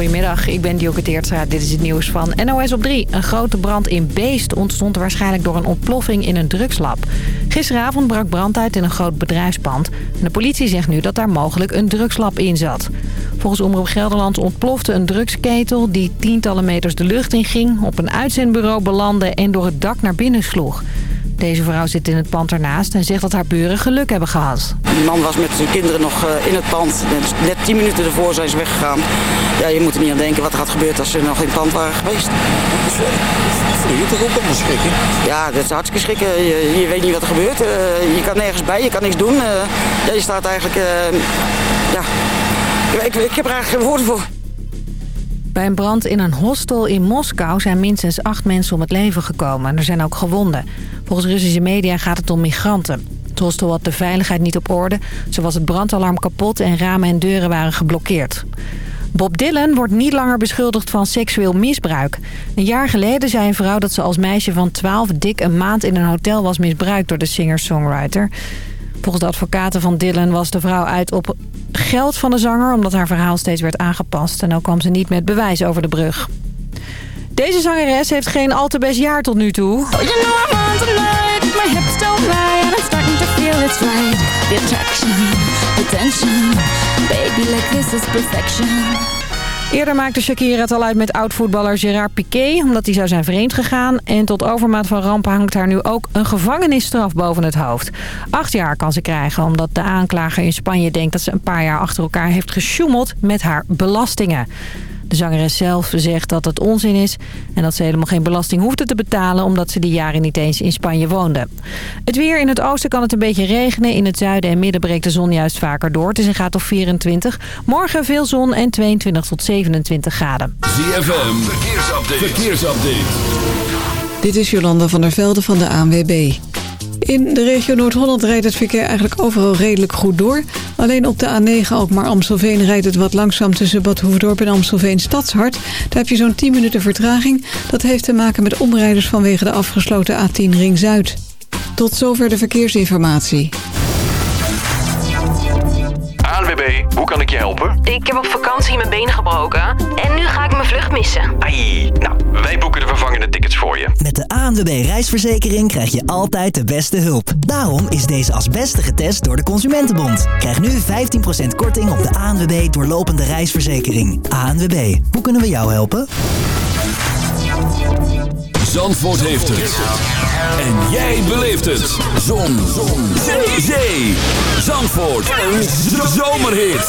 Goedemiddag, ik ben Dioke Teertstra. Dit is het nieuws van NOS op 3. Een grote brand in Beest ontstond waarschijnlijk door een ontploffing in een drugslab. Gisteravond brak brand uit in een groot bedrijfspand. De politie zegt nu dat daar mogelijk een drugslab in zat. Volgens Omroep Gelderland ontplofte een drugsketel die tientallen meters de lucht in ging... op een uitzendbureau belandde en door het dak naar binnen sloeg. Deze vrouw zit in het pand ernaast en zegt dat haar buren geluk hebben gehad. Die man was met zijn kinderen nog eh, in het pand. Net- 10 minuten ervoor zijn ze weggegaan. Ja, je moet er niet aan denken wat er had gebeurd als ze nog in het pand waren geweest. Voel je toch ook allemaal schrikken? Ja, dat is hartstikke schrikken. Je, je weet niet wat er gebeurt. Eh, je kan nergens bij, je kan niks doen. Eh, ja, je staat eigenlijk... eh, ja, ik, ik heb er eigenlijk geen woorden voor. Bij een brand in een hostel in Moskou zijn minstens acht mensen om het leven gekomen. En er zijn ook gewonden. Volgens Russische media gaat het om migranten. Het hostel had de veiligheid niet op orde. Zo was het brandalarm kapot en ramen en deuren waren geblokkeerd. Bob Dylan wordt niet langer beschuldigd van seksueel misbruik. Een jaar geleden zei een vrouw dat ze als meisje van 12 dik een maand in een hotel was misbruikt door de singer-songwriter. Volgens de advocaten van Dylan was de vrouw uit op geld van de zanger... omdat haar verhaal steeds werd aangepast. En ook kwam ze niet met bewijs over de brug. Deze zangeres heeft geen al te best jaar tot nu toe. You know Eerder maakte Shakira het al uit met oud-voetballer Gerard Piqué... omdat hij zou zijn vreemd gegaan. En tot overmaat van ramp hangt haar nu ook een gevangenisstraf boven het hoofd. Acht jaar kan ze krijgen omdat de aanklager in Spanje denkt... dat ze een paar jaar achter elkaar heeft gesjoemeld met haar belastingen. De zangeres zelf zegt dat het onzin is... en dat ze helemaal geen belasting hoefde te betalen... omdat ze die jaren niet eens in Spanje woonde. Het weer in het oosten kan het een beetje regenen. In het zuiden en midden breekt de zon juist vaker door. Het is een graad of 24. Morgen veel zon en 22 tot 27 graden. ZFM, verkeersupdate. verkeersupdate. Dit is Jolanda van der Velde van de ANWB. In de regio Noord-Holland rijdt het verkeer eigenlijk overal redelijk goed door. Alleen op de A9 Alkmaar-Amstelveen rijdt het wat langzaam tussen Bad Hoefdorp en Amstelveen Stadshart. Daar heb je zo'n 10 minuten vertraging. Dat heeft te maken met omrijders vanwege de afgesloten A10 Ring Zuid. Tot zover de verkeersinformatie. ANWB, hoe kan ik je helpen? Ik heb op vakantie mijn been gebroken en nu ga ik mijn vlucht missen. Ai, nou, wij boeken de vervangende tickets voor je. Met de ANWB reisverzekering krijg je altijd de beste hulp. Daarom is deze als beste getest door de Consumentenbond. Krijg nu 15% korting op de ANWB doorlopende reisverzekering. ANWB, hoe kunnen we jou helpen? Zandvoort heeft het. En jij beleeft het. Zon. Zon. Zee. Zee. Zandvoort. Een zomerhit.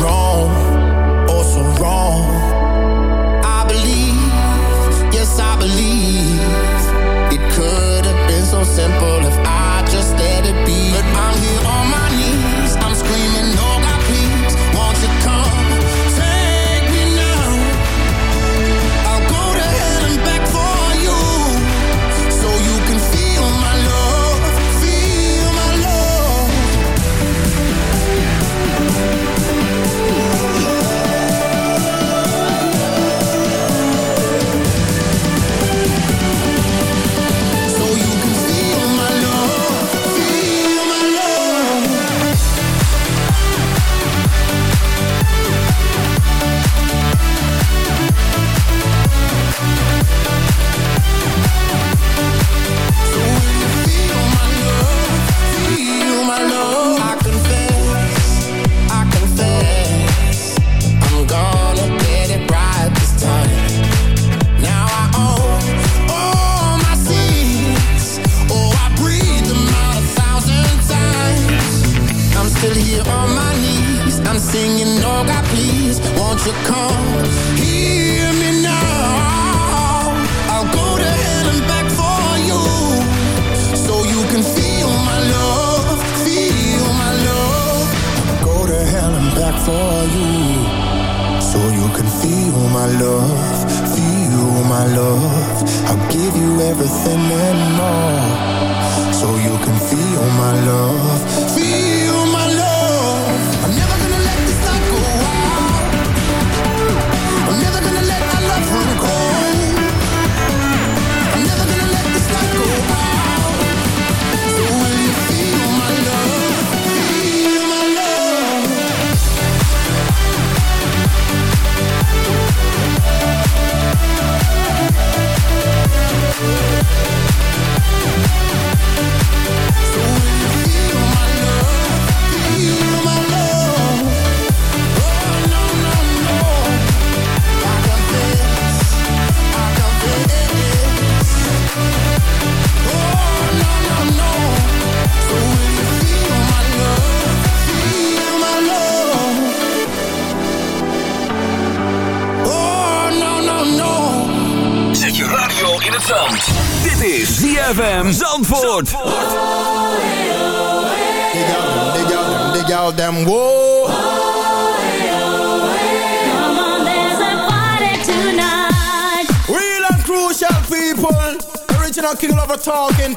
wrong.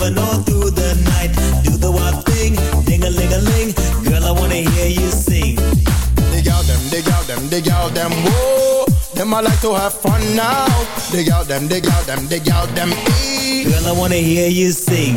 never know through the night. Do the wild thing, ding a ling a ling. Girl, I wanna hear you sing. Dig out them, dig out them, dig out them, whoa. Them I like to have fun now. Dig out them, dig out them, dig out them. Girl, I wanna hear you sing.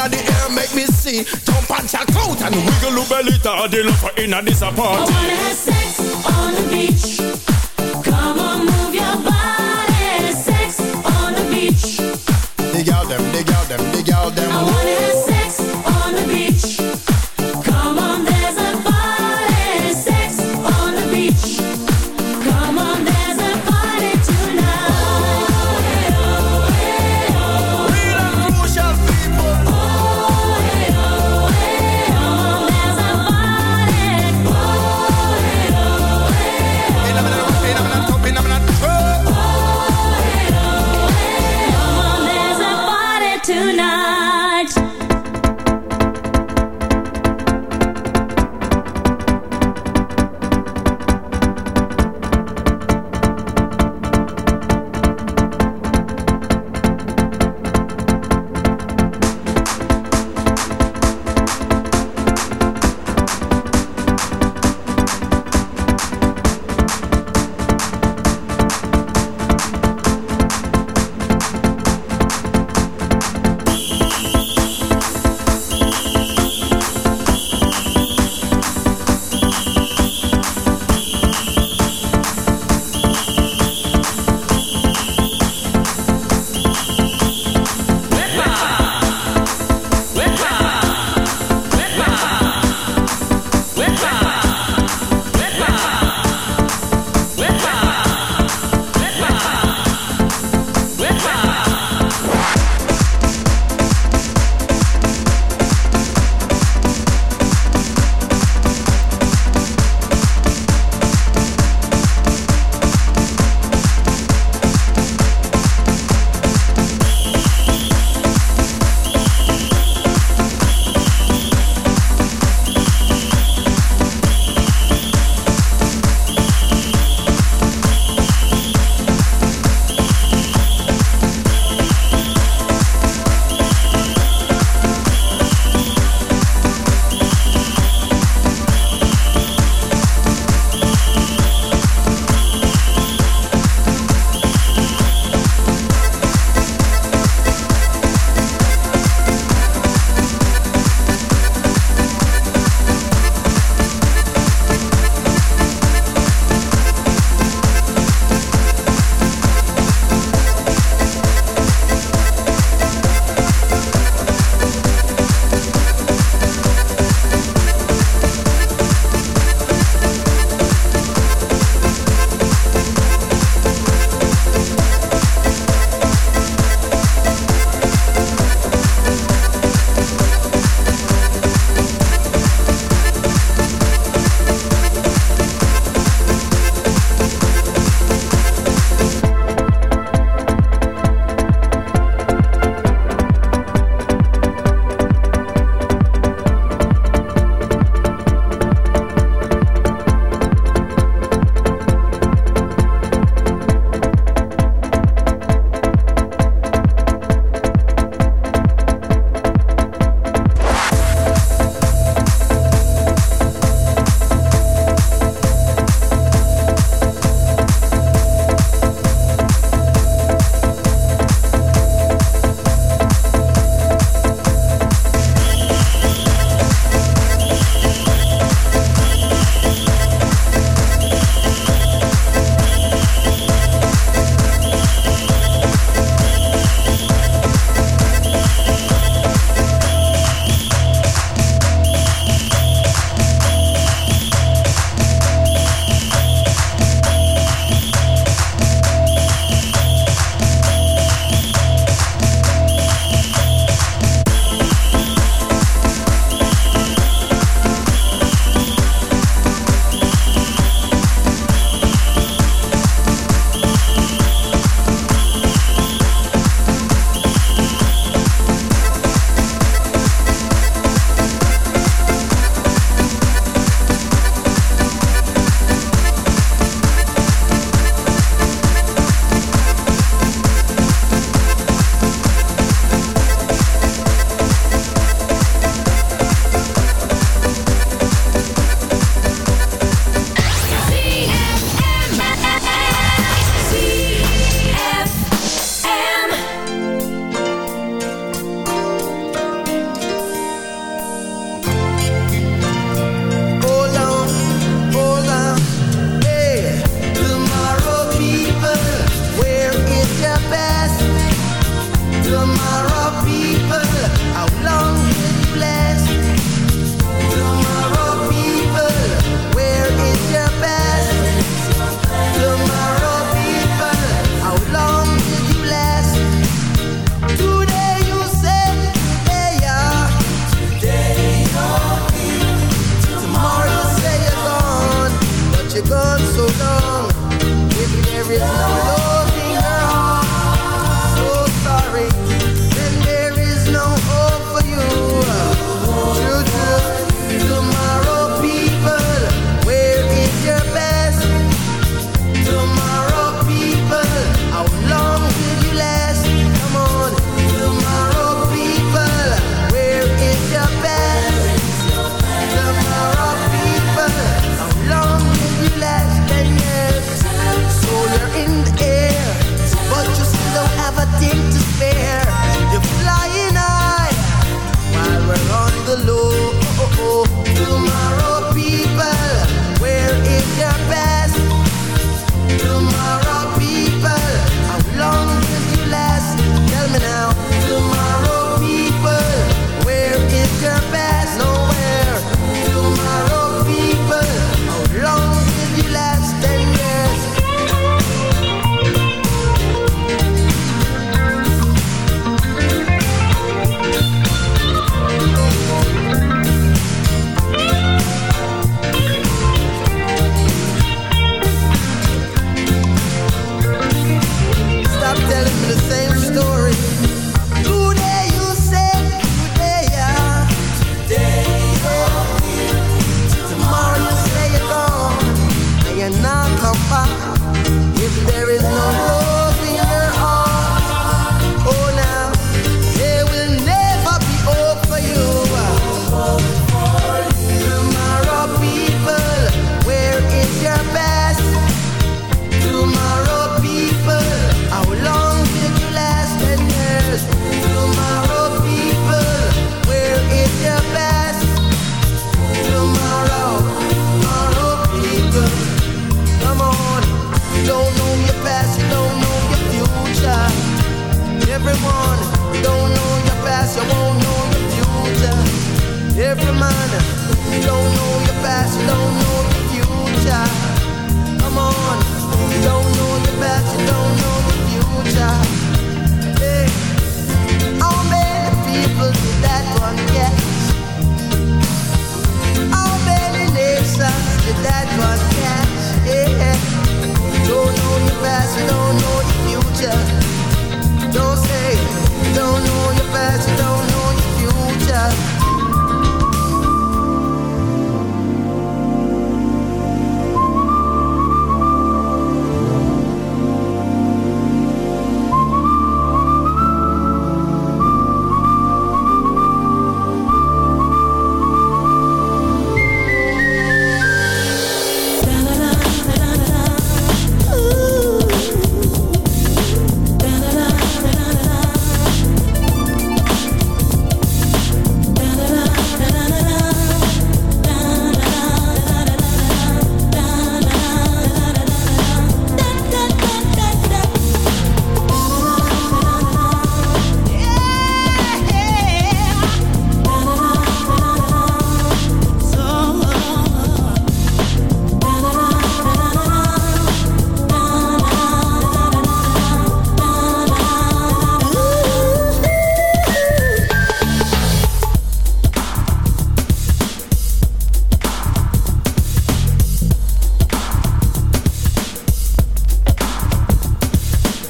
inna the air, make me see. Jump and check out and wiggle your belly, the Look for inna this apart. I wanna have sex on the beach. Come on, move your body. Sex on the beach. Dig out them, dig out them, dig out them. I wanna love.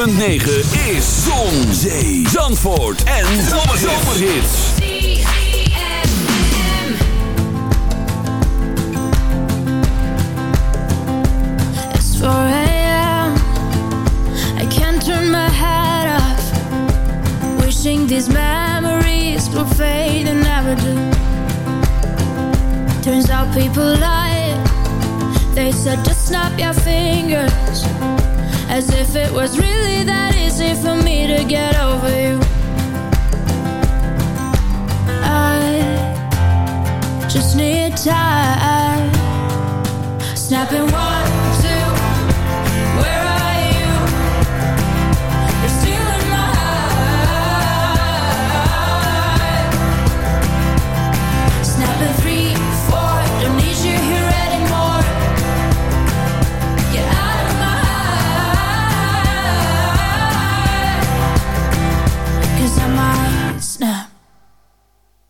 106.9 is Zon, Zee, Zandvoort en Zomerhits. It's 4 a.m. I can't turn my head off. Wishing these memories will fade and never do. Turns out people lie. They said just snap your fingers. As if it was really that easy for me to get over you. I just need time. Snapping one,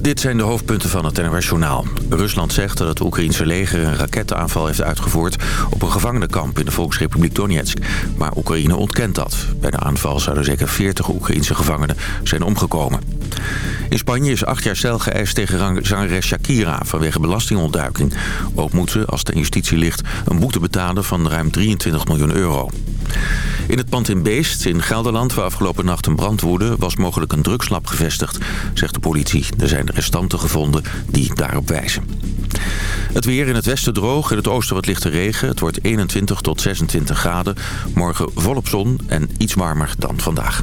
Dit zijn de hoofdpunten van het NOS Journaal. Rusland zegt dat het Oekraïense leger een raketaanval heeft uitgevoerd... op een gevangenenkamp in de Volksrepubliek Donetsk. Maar Oekraïne ontkent dat. Bij de aanval zouden zeker 40 Oekraïense gevangenen zijn omgekomen. In Spanje is acht jaar cel geëist tegen zangeres Shakira... vanwege belastingontduiking. Ook moet ze, als aan justitie ligt... een boete betalen van ruim 23 miljoen euro. In het pand in Beest, in Gelderland, waar afgelopen nacht een brand woedde... was mogelijk een drugslab gevestigd, zegt de politie. Er zijn restanten gevonden die daarop wijzen. Het weer in het westen droog, in het oosten wat lichte regen. Het wordt 21 tot 26 graden. Morgen volop zon en iets warmer dan vandaag.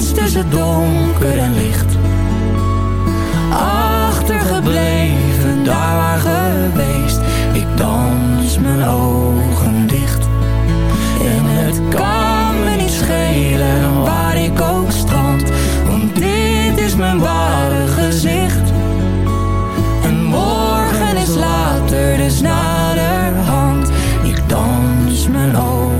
dans tussen donker en licht. Achtergebleven, daar waar geweest, ik dans mijn ogen dicht. En het kan me niet schelen waar ik ook strand, want dit is mijn ware gezicht. En morgen is later, dus naderhand. Ik dans mijn ogen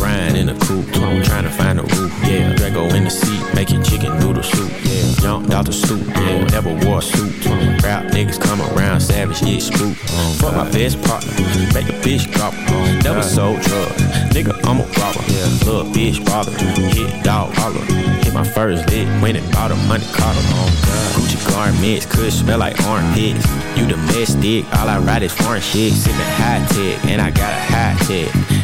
Riding in the coupe, trying to find a roof, yeah. Drago in the seat, making chicken noodle soup, yeah. Jumped out the stoop, yeah. Never wore a suit. Rap niggas come around, savage, yeah, spook. Fuck my best partner, make a bitch drop. Never sold drugs, nigga, I'm a robber. Yeah. Little bitch bother, hit dog holler. Hit my first lick, went and bought a money collar. Oh. Gucci garments, could smell like armpits. You domestic, all I ride is foreign shit. Sippin' high tech, and I got a high tech.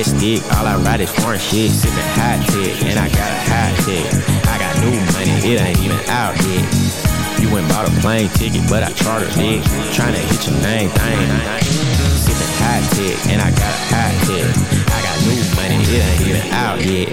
You domestic, all I ride is foreign shit. Sippin' high tech, and I got a high tech. I got new money, it ain't even out yet. You went bought a plane ticket, but I chartered it. Tryna hit your main thing. Sippin' high tech, and I got a high tech. I got new money, it ain't even out yet.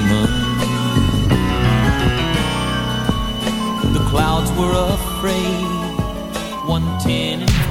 Clouds were afraid. One ten.